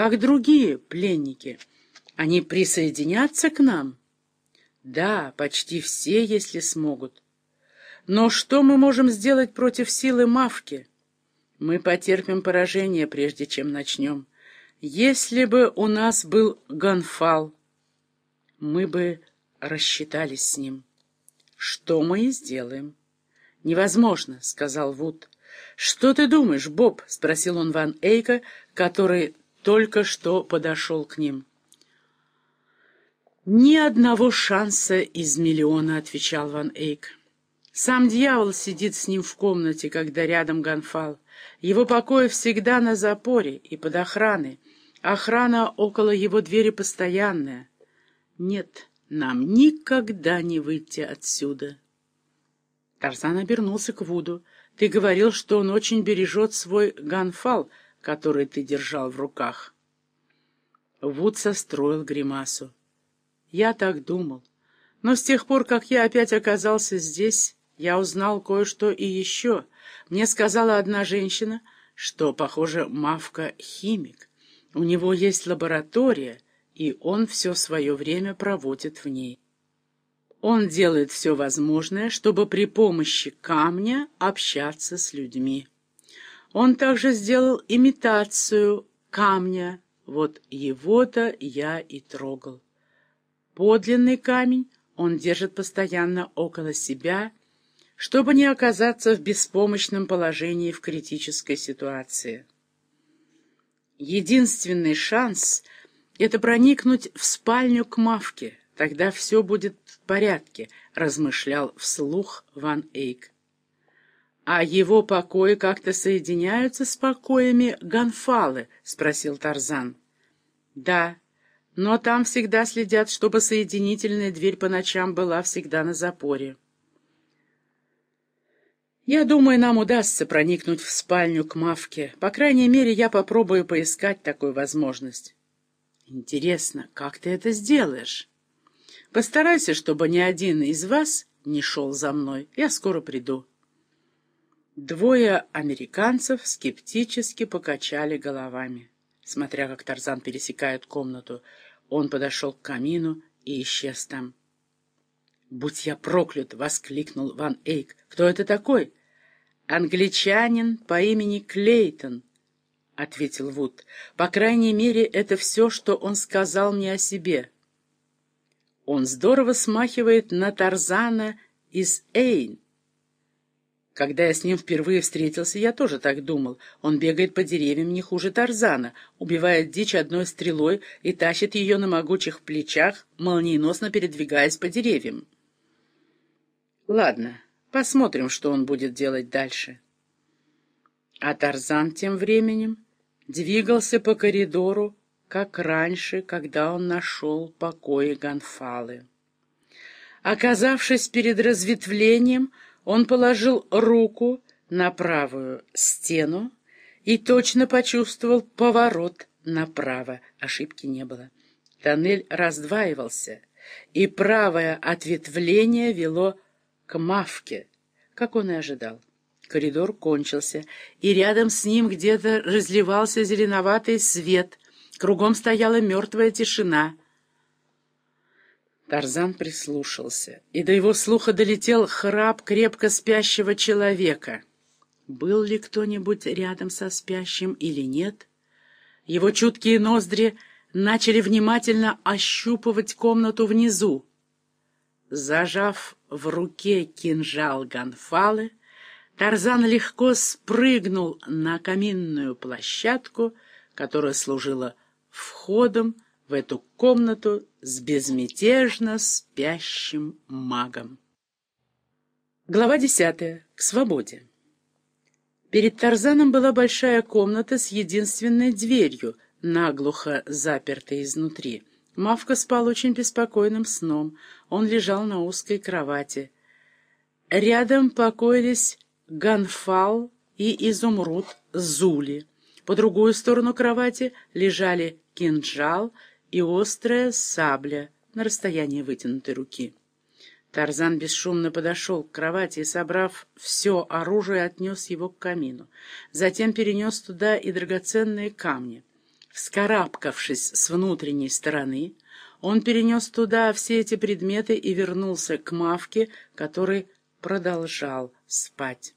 как другие пленники. Они присоединятся к нам? Да, почти все, если смогут. Но что мы можем сделать против силы Мавки? Мы потерпим поражение, прежде чем начнем. Если бы у нас был Ганфал, мы бы рассчитались с ним. Что мы и сделаем. «Невозможно», — сказал Вуд. «Что ты думаешь, Боб?» — спросил он Ван Эйка, который только что подошел к ним. «Ни одного шанса из миллиона», — отвечал Ван Эйк. «Сам дьявол сидит с ним в комнате, когда рядом Ганфал. Его покои всегда на запоре и под охраной. Охрана около его двери постоянная. Нет, нам никогда не выйти отсюда». Тарзан обернулся к Вуду. «Ты говорил, что он очень бережет свой ганфал, который ты держал в руках». Вуд состроил гримасу. «Я так думал. Но с тех пор, как я опять оказался здесь, я узнал кое-что и еще. Мне сказала одна женщина, что, похоже, Мавка — химик. У него есть лаборатория, и он все свое время проводит в ней». Он делает все возможное, чтобы при помощи камня общаться с людьми. Он также сделал имитацию камня, вот его-то я и трогал. Подлинный камень он держит постоянно около себя, чтобы не оказаться в беспомощном положении в критической ситуации. Единственный шанс — это проникнуть в спальню к Мавке, тогда все будет порядке», — размышлял вслух Ван Эйк. «А его покои как-то соединяются с покоями Ганфалы?» — спросил Тарзан. «Да, но там всегда следят, чтобы соединительная дверь по ночам была всегда на запоре». «Я думаю, нам удастся проникнуть в спальню к Мавке. По крайней мере, я попробую поискать такую возможность». «Интересно, как ты это сделаешь?» Постарайся, чтобы ни один из вас не шел за мной. Я скоро приду». Двое американцев скептически покачали головами. Смотря как Тарзан пересекает комнату, он подошел к камину и исчез там. «Будь я проклят!» — воскликнул Ван Эйк. «Кто это такой?» «Англичанин по имени Клейтон», — ответил Вуд. «По крайней мере, это все, что он сказал мне о себе». Он здорово смахивает на Тарзана из Эйн. Когда я с ним впервые встретился, я тоже так думал. Он бегает по деревьям не хуже Тарзана, убивает дичь одной стрелой и тащит ее на могучих плечах, молниеносно передвигаясь по деревьям. Ладно, посмотрим, что он будет делать дальше. А Тарзан тем временем двигался по коридору, как раньше, когда он нашел покои Гонфалы. Оказавшись перед разветвлением, он положил руку на правую стену и точно почувствовал поворот направо. Ошибки не было. Тоннель раздваивался, и правое ответвление вело к Мавке, как он и ожидал. Коридор кончился, и рядом с ним где-то разливался зеленоватый свет — Кругом стояла мертвая тишина. Тарзан прислушался, и до его слуха долетел храп крепко спящего человека. Был ли кто-нибудь рядом со спящим или нет? Его чуткие ноздри начали внимательно ощупывать комнату внизу. Зажав в руке кинжал Ганфалы, Тарзан легко спрыгнул на каминную площадку, которая служила входом в эту комнату с безмятежно спящим магом. Глава десятая. К свободе. Перед Тарзаном была большая комната с единственной дверью, наглухо запертой изнутри. Мавка спал очень беспокойным сном. Он лежал на узкой кровати. Рядом покоились Ганфал и Изумруд Зули. По другую сторону кровати лежали кинжал и острая сабля на расстоянии вытянутой руки. Тарзан бесшумно подошел к кровати и, собрав все оружие, отнес его к камину. Затем перенес туда и драгоценные камни. Вскарабкавшись с внутренней стороны, он перенес туда все эти предметы и вернулся к Мавке, который продолжал спать.